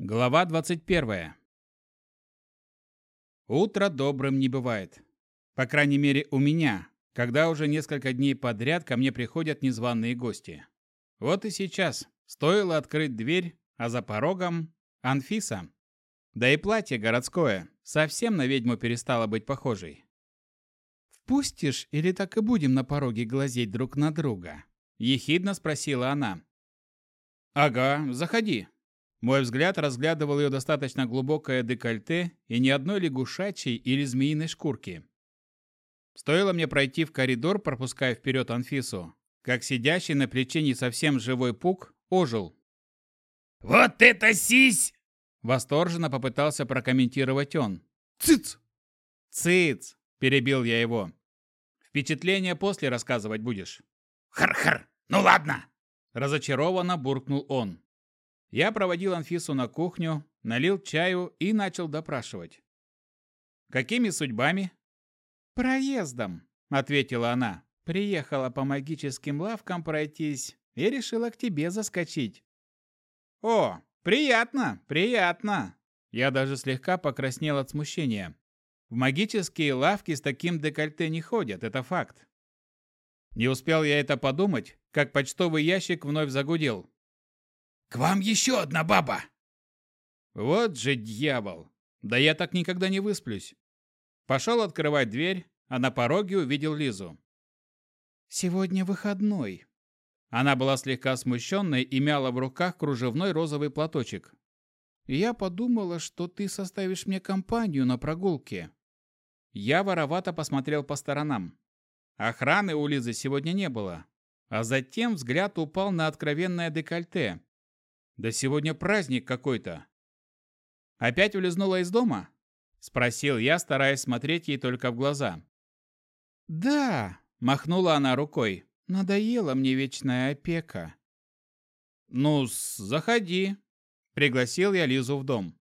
Глава 21. Утро добрым не бывает. По крайней мере, у меня, когда уже несколько дней подряд ко мне приходят незваные гости. Вот и сейчас. Стоило открыть дверь, а за порогом – Анфиса. Да и платье городское совсем на ведьму перестало быть похожей. «Впустишь или так и будем на пороге глазеть друг на друга?» – ехидно спросила она. «Ага, заходи», мой взгляд разглядывал ее достаточно глубокое декольте и ни одной лягушачьей или змеиной шкурки. Стоило мне пройти в коридор, пропуская вперед Анфису, как сидящий на плече не совсем живой пук ожил. «Вот это сись!» Восторженно попытался прокомментировать он. «Цыц!» «Цыц!» – перебил я его. «Впечатление после рассказывать будешь». «Хар-хар! Ну ладно!» Разочарованно буркнул он. Я проводил Анфису на кухню, налил чаю и начал допрашивать. «Какими судьбами?» «Проездом», — ответила она. «Приехала по магическим лавкам пройтись и решила к тебе заскочить». «О, приятно, приятно!» Я даже слегка покраснел от смущения. В магические лавки с таким декольте не ходят, это факт. Не успел я это подумать, как почтовый ящик вновь загудел. К вам еще одна баба!» Вот же дьявол! Да я так никогда не высплюсь. Пошел открывать дверь, а на пороге увидел Лизу. «Сегодня выходной». Она была слегка смущенной и мяла в руках кружевной розовый платочек. «Я подумала, что ты составишь мне компанию на прогулке». Я воровато посмотрел по сторонам. Охраны у Лизы сегодня не было. А затем взгляд упал на откровенное декольте, да сегодня праздник какой-то. Опять улизнула из дома? Спросил я, стараясь смотреть ей только в глаза. Да, махнула она рукой. Надоела мне вечная опека. Ну, заходи. Пригласил я Лизу в дом.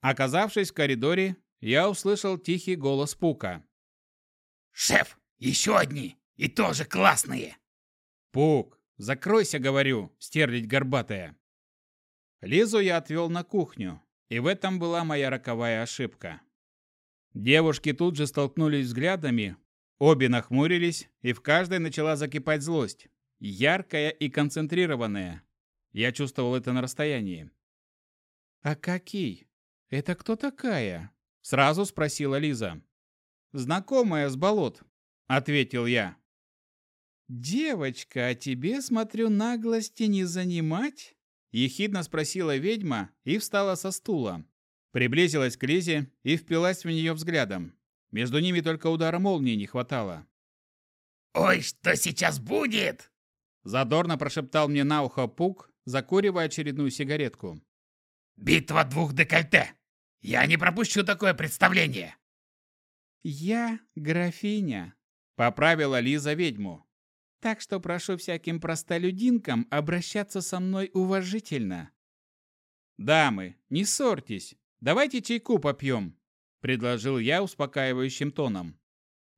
Оказавшись в коридоре, я услышал тихий голос Пука. «Шеф, еще одни! И тоже классные!» «Пук, закройся, говорю, стерлить горбатая!» Лизу я отвел на кухню, и в этом была моя роковая ошибка. Девушки тут же столкнулись взглядами, обе нахмурились, и в каждой начала закипать злость, яркая и концентрированная. Я чувствовал это на расстоянии. «А какие? Это кто такая?» – сразу спросила Лиза. «Знакомая с болот», – ответил я. «Девочка, а тебе, смотрю, наглости не занимать?» Ехидно спросила ведьма и встала со стула. Приблизилась к Лизе и впилась в нее взглядом. Между ними только удара молнии не хватало. «Ой, что сейчас будет?» Задорно прошептал мне на ухо Пук, закуривая очередную сигаретку. «Битва двух декольте! Я не пропущу такое представление!» «Я графиня», — поправила Лиза ведьму. Так что прошу всяким простолюдинкам обращаться со мной уважительно. Дамы, не ссорьтесь. Давайте чайку попьем, предложил я успокаивающим тоном.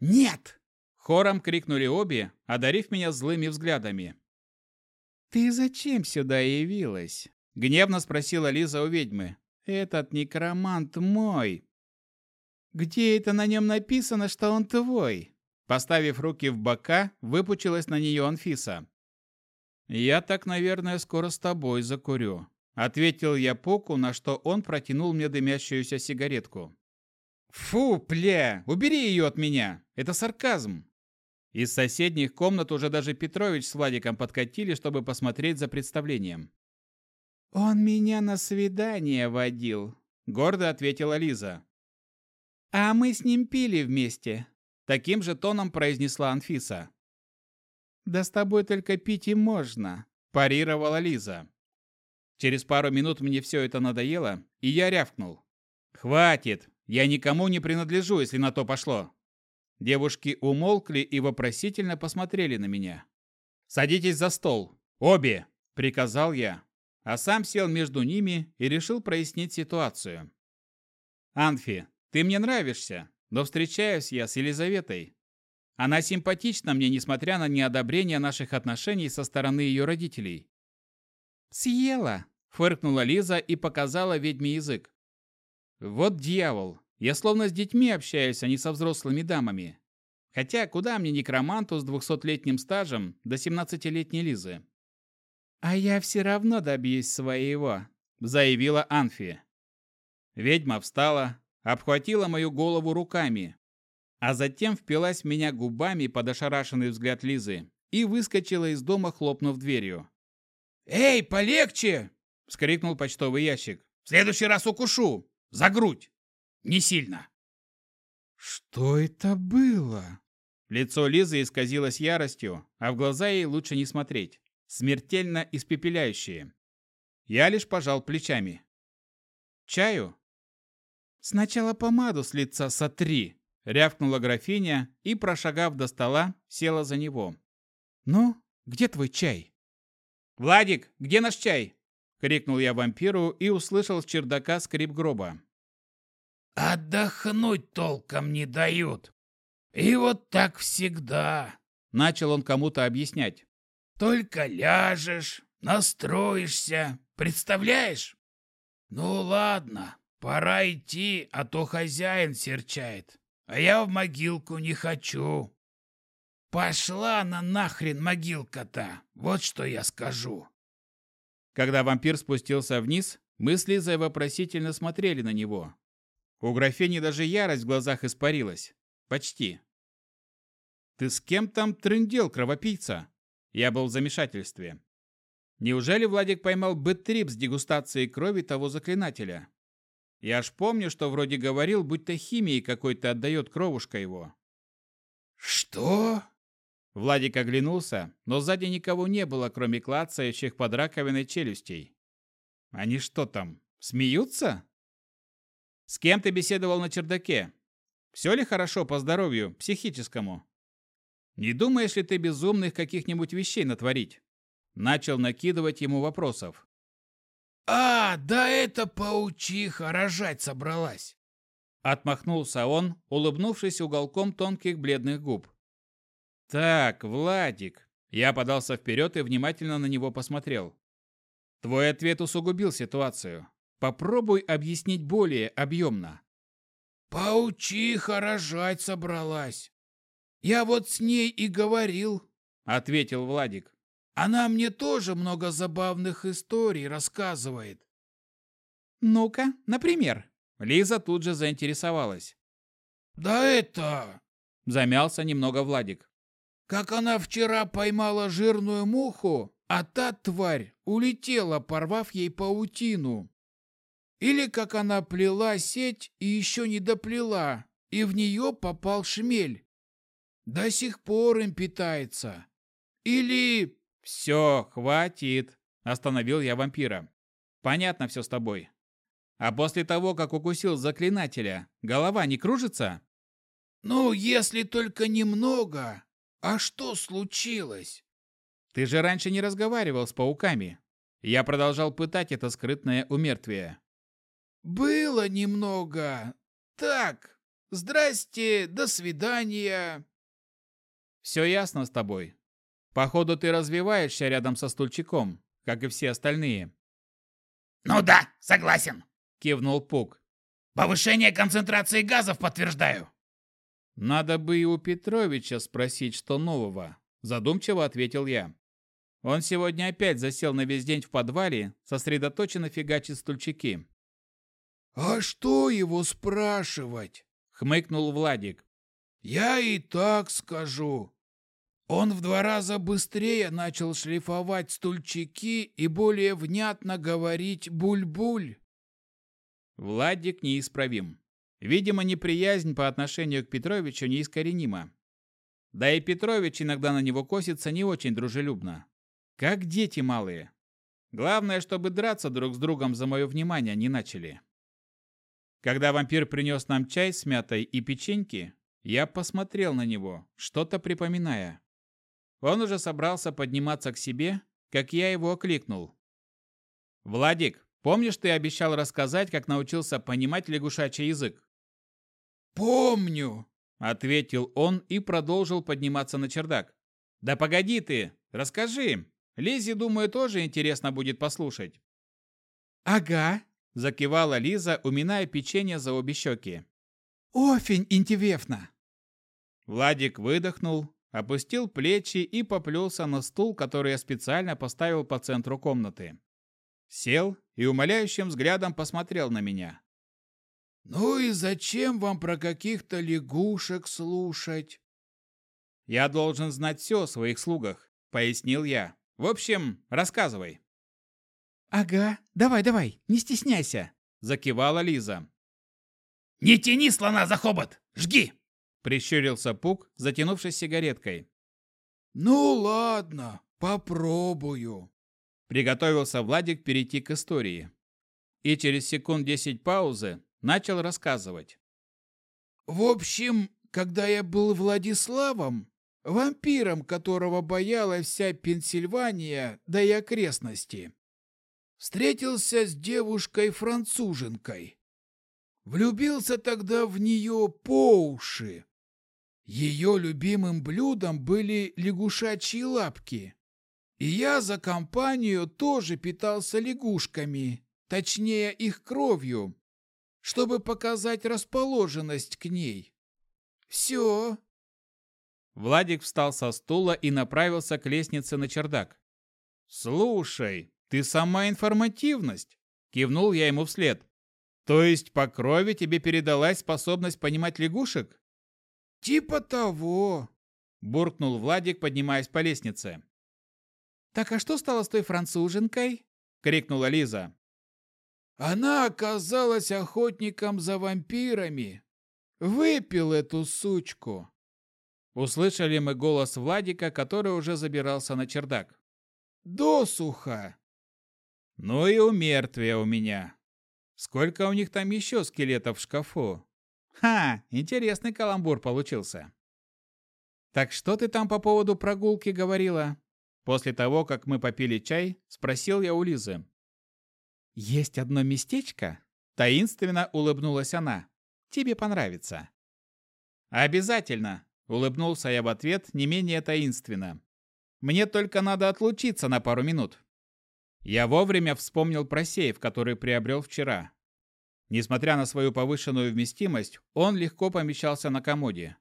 Нет! Хором крикнули обе, одарив меня злыми взглядами. «Ты зачем сюда явилась?» — гневно спросила Лиза у ведьмы. «Этот некромант мой». «Где это на нем написано, что он твой?» Поставив руки в бока, выпучилась на нее Анфиса. «Я так, наверное, скоро с тобой закурю», — ответил я Поку, на что он протянул мне дымящуюся сигаретку. «Фу, пля! Убери ее от меня! Это сарказм!» Из соседних комнат уже даже Петрович с Владиком подкатили, чтобы посмотреть за представлением. «Он меня на свидание водил», — гордо ответила Лиза. «А мы с ним пили вместе. Таким же тоном произнесла Анфиса. «Да с тобой только пить и можно», – парировала Лиза. Через пару минут мне все это надоело, и я рявкнул. «Хватит! Я никому не принадлежу, если на то пошло!» Девушки умолкли и вопросительно посмотрели на меня. «Садитесь за стол! Обе!» – приказал я, а сам сел между ними и решил прояснить ситуацию. «Анфи, ты мне нравишься, но встречаюсь я с Елизаветой. Она симпатична мне, несмотря на неодобрение наших отношений со стороны ее родителей. «Съела», Фыркнула Лиза и показала ведьме язык. Вот дьявол, я словно с детьми общаюсь, а не со взрослыми дамами. Хотя куда мне некроманту с двухсотлетним стажем до семнадцатилетней Лизы? «А я все равно добьюсь своего», — заявила Анфи. Ведьма встала, обхватила мою голову руками, а затем впилась в меня губами под ошарашенный взгляд Лизы и выскочила из дома, хлопнув дверью. «Эй, полегче!» — вскрикнул почтовый ящик. «В следующий раз укушу! За грудь! Не сильно!» «Что это было?» Лицо Лизы исказилось яростью, а в глаза ей лучше не смотреть. Смертельно испепеляющие. Я лишь пожал плечами. «Чаю?» «Сначала помаду с лица сотри!» — рявкнула графиня и, прошагав до стола, села за него. «Ну, где твой чай?» «Владик, где наш чай?» — крикнул я вампиру и услышал с чердака скрип гроба. «Отдохнуть толком не дают. И вот так всегда», — начал он кому-то объяснять. «Только ляжешь, настроишься, представляешь? Ну ладно, пора идти, а то хозяин серчает, а я в могилку не хочу». Пошла на нахрен могилка-то, вот что я скажу. Когда вампир спустился вниз, мы с Лизой вопросительно смотрели на него. У графини даже ярость в глазах испарилась. Почти. «Ты с кем там трындел, кровопийца?» Я был в замешательстве. Неужели Владик поймал бэтрип с дегустацией крови того заклинателя? Я аж помню, что вроде говорил, будто химией какой-то отдает кровушка его. «Что?» Владик оглянулся, но сзади никого не было, кроме клацающих под раковиной челюстей. Они что там, смеются? С кем ты беседовал на чердаке? Все ли хорошо по здоровью, психическому? Не думаешь ли ты безумных каких-нибудь вещей натворить? Начал накидывать ему вопросов. «А, да это паучиха рожать собралась!» Отмахнулся он, улыбнувшись уголком тонких бледных губ. «Так, Владик». Я подался вперед и внимательно на него посмотрел. «Твой ответ усугубил ситуацию. Попробуй объяснить более объемно». «Паучиха рожать собралась. Я вот с ней и говорил», — ответил Владик. «Она мне тоже много забавных историй рассказывает». «Ну-ка, например?» Лиза тут же заинтересовалась. «Да это...» — замялся немного Владик как она вчера поймала жирную муху, а та тварь улетела, порвав ей паутину. Или как она плела сеть и еще не доплела, и в нее попал шмель. До сих пор им питается. Или... Все, хватит, остановил я вампира. Понятно все с тобой. А после того, как укусил заклинателя, голова не кружится? Ну, если только немного, «А что случилось?» «Ты же раньше не разговаривал с пауками». Я продолжал пытать это скрытное умертвие. «Было немного. Так, здрасте, до свидания». «Все ясно с тобой. Походу, ты развиваешься рядом со стульчиком, как и все остальные». «Ну да, согласен», — кивнул Пук. «Повышение концентрации газов подтверждаю». «Надо бы и у Петровича спросить, что нового», – задумчиво ответил я. Он сегодня опять засел на весь день в подвале, сосредоточенно фигачит стульчики. «А что его спрашивать?» — хмыкнул Владик. «Я и так скажу. Он в два раза быстрее начал шлифовать стульчики и более внятно говорить «буль-буль». Владик неисправим. Видимо, неприязнь по отношению к Петровичу неискоренима. Да и Петрович иногда на него косится не очень дружелюбно. Как дети малые. Главное, чтобы драться друг с другом за мое внимание не начали. Когда вампир принес нам чай с мятой и печеньки, я посмотрел на него, что-то припоминая. Он уже собрался подниматься к себе, как я его окликнул. «Владик, помнишь, ты обещал рассказать, как научился понимать лягушачий язык?» «Помню», — ответил он и продолжил подниматься на чердак. «Да погоди ты, расскажи. Лизе, думаю, тоже интересно будет послушать». «Ага», – закивала Лиза, уминая печенье за обе щеки. «Офень интересно!» Владик выдохнул, опустил плечи и поплелся на стул, который я специально поставил по центру комнаты. Сел и умоляющим взглядом посмотрел на меня. «Ну и зачем вам про каких-то лягушек слушать?» «Я должен знать все о своих слугах», — пояснил я. «В общем, рассказывай». «Ага, давай, давай, не стесняйся», — закивала Лиза. «Не тяни слона за хобот! Жги!» — прищурился Пук, затянувшись сигареткой. «Ну ладно, попробую», — приготовился Владик перейти к истории. И через секунд десять паузы начал рассказывать. «В общем, когда я был Владиславом, вампиром, которого боялась вся Пенсильвания, да и окрестности, встретился с девушкой-француженкой. Влюбился тогда в нее по уши. Ее любимым блюдом были лягушачьи лапки. И я за компанию тоже питался лягушками, точнее их кровью, чтобы показать расположенность к ней. Все. Владик встал со стула и направился к лестнице на чердак. «Слушай, ты сама информативность!» – кивнул я ему вслед. «То есть по крови тебе передалась способность понимать лягушек?» «Типа того!» – буркнул Владик, поднимаясь по лестнице. «Так а что стало с той француженкой?» – крикнула Лиза. Она оказалась охотником за вампирами. Выпил эту сучку. Услышали мы голос Владика, который уже забирался на чердак. Досуха. Ну и у мертвия у меня. Сколько у них там еще скелетов в шкафу? Ха, интересный каламбур получился. Так что ты там по поводу прогулки говорила? После того, как мы попили чай, спросил я у Лизы. «Есть одно местечко?» – таинственно улыбнулась она. «Тебе понравится». «Обязательно!» – улыбнулся я в ответ не менее таинственно. «Мне только надо отлучиться на пару минут». Я вовремя вспомнил про сейф, который приобрел вчера. Несмотря на свою повышенную вместимость, он легко помещался на комоде.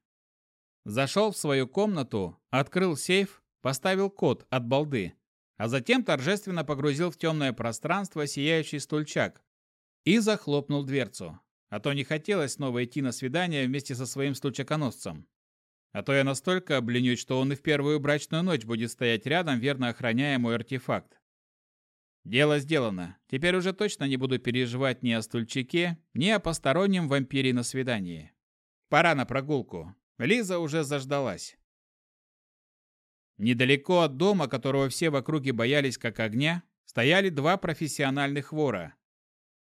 Зашел в свою комнату, открыл сейф, поставил код от балды а затем торжественно погрузил в темное пространство сияющий стульчак и захлопнул дверцу. А то не хотелось снова идти на свидание вместе со своим стульчаконосцем. А то я настолько обленюсь, что он и в первую брачную ночь будет стоять рядом, верно охраняя мой артефакт. Дело сделано. Теперь уже точно не буду переживать ни о стульчике, ни о постороннем вампире на свидании. Пора на прогулку. Лиза уже заждалась. Недалеко от дома, которого все в округе боялись как огня, стояли два профессиональных вора.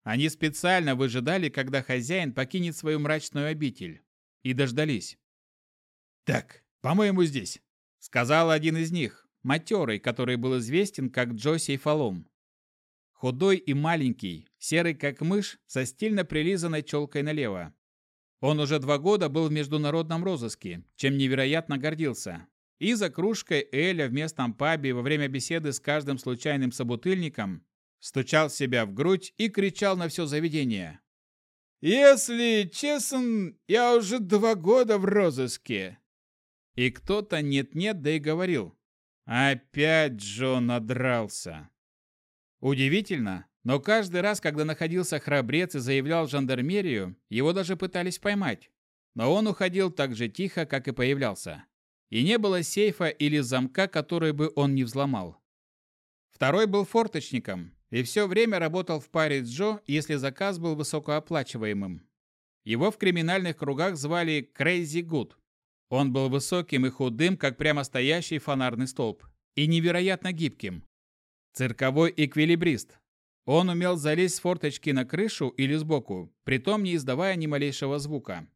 Они специально выжидали, когда хозяин покинет свою мрачную обитель. И дождались. «Так, по-моему, здесь», — сказал один из них, матерый, который был известен как Джо Сейфалом. Худой и маленький, серый как мышь, со стильно прилизанной челкой налево. Он уже два года был в международном розыске, чем невероятно гордился, и за кружкой Эля в местном пабе во время беседы с каждым случайным собутыльником стучал себя в грудь и кричал на все заведение. «Если честно, я уже два года в розыске!» И кто-то нет-нет, да и говорил. Опять Джон надрался. Удивительно, но каждый раз, когда находился храбрец и заявлял жандармерию, его даже пытались поймать. Но он уходил так же тихо, как и появлялся и не было сейфа или замка, который бы он не взломал. Второй был форточником и все время работал в паре с Джо, если заказ был высокооплачиваемым. Его в криминальных кругах звали Crazy Good. Он был высоким и худым, как прямо стоящий фонарный столб, и невероятно гибким. Цирковой эквилибрист. Он умел залезть с форточки на крышу или сбоку, притом не издавая ни малейшего звука.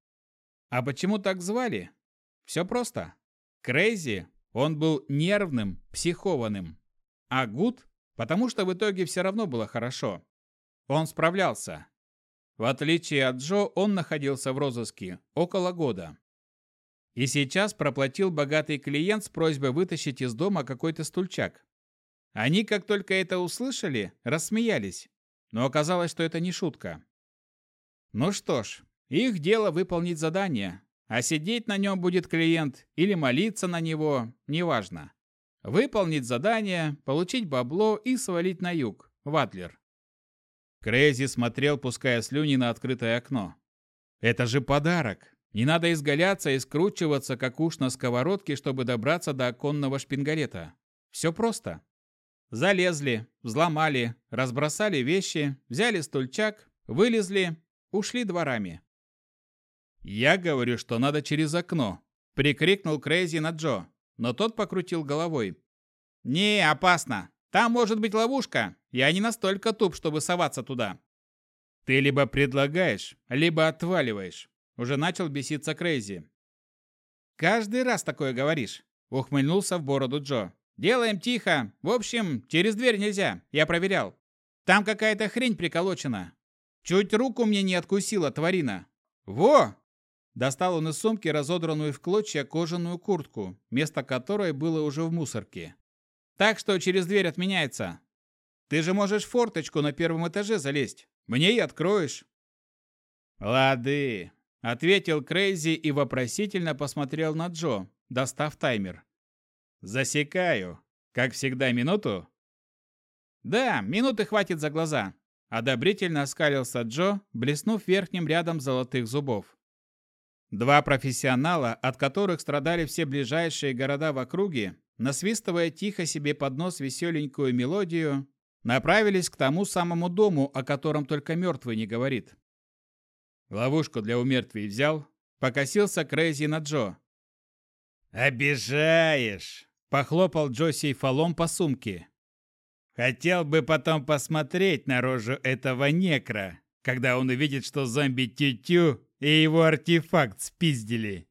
А почему так звали? Все просто. Крейзи, он был нервным, психованным. А Гуд, потому что в итоге все равно было хорошо. Он справлялся. В отличие от Джо, он находился в розыске около года. И сейчас проплатил богатый клиент с просьбой вытащить из дома какой-то стульчак. Они, как только это услышали, рассмеялись. но оказалось, что это не шутка. Ну что ж, их дело выполнить задание, а сидеть на нем будет клиент или молиться на него, неважно. Выполнить задание, получить бабло и свалить на юг, в Адлер. Крейзи смотрел, пуская слюни на открытое окно. Это же подарок. Не надо изгаляться и скручиваться, как уж на сковородке, чтобы добраться до оконного шпингалета. Все просто. Залезли, взломали, разбросали вещи, взяли стульчак, вылезли, ушли дворами. «Я говорю, что надо через окно», — прикрикнул Крейзи на Джо, но тот покрутил головой. «Не, опасно. Там может быть ловушка. Я не настолько туп, чтобы соваться туда». «Ты либо предлагаешь, либо отваливаешь», — уже начал беситься Крейзи. «Каждый раз такое говоришь», — ухмыльнулся в бороду Джо. «Делаем тихо. В общем, через дверь нельзя. Я проверял. Там какая-то хрень приколочена. Чуть руку мне не откусила тварина. Во, Достал он из сумки разодранную в клочья кожаную куртку, место которой было уже в мусорке. «Так что через дверь отменяется. Ты же можешь форточку на первом этаже залезть. Мне и откроешь». «Лады», — ответил Крейзи и вопросительно посмотрел на Джо, достав таймер. «Засекаю. Как всегда, минуту?» «Да, минуты хватит за глаза», — одобрительно оскалился Джо, блеснув верхним рядом золотых зубов. Два профессионала, от которых страдали все ближайшие города в округе, насвистывая тихо себе под нос веселенькую мелодию, направились к тому самому дому, о котором только мертвый не говорит. Ловушку для умертвий взял, покосился Крейзи на Джо. «Обижаешь!» – похлопал Джо сейфолом по сумке. «Хотел бы потом посмотреть на рожу этого некра, когда он увидит, что зомби Тю-Тю и его артефакт спиздили.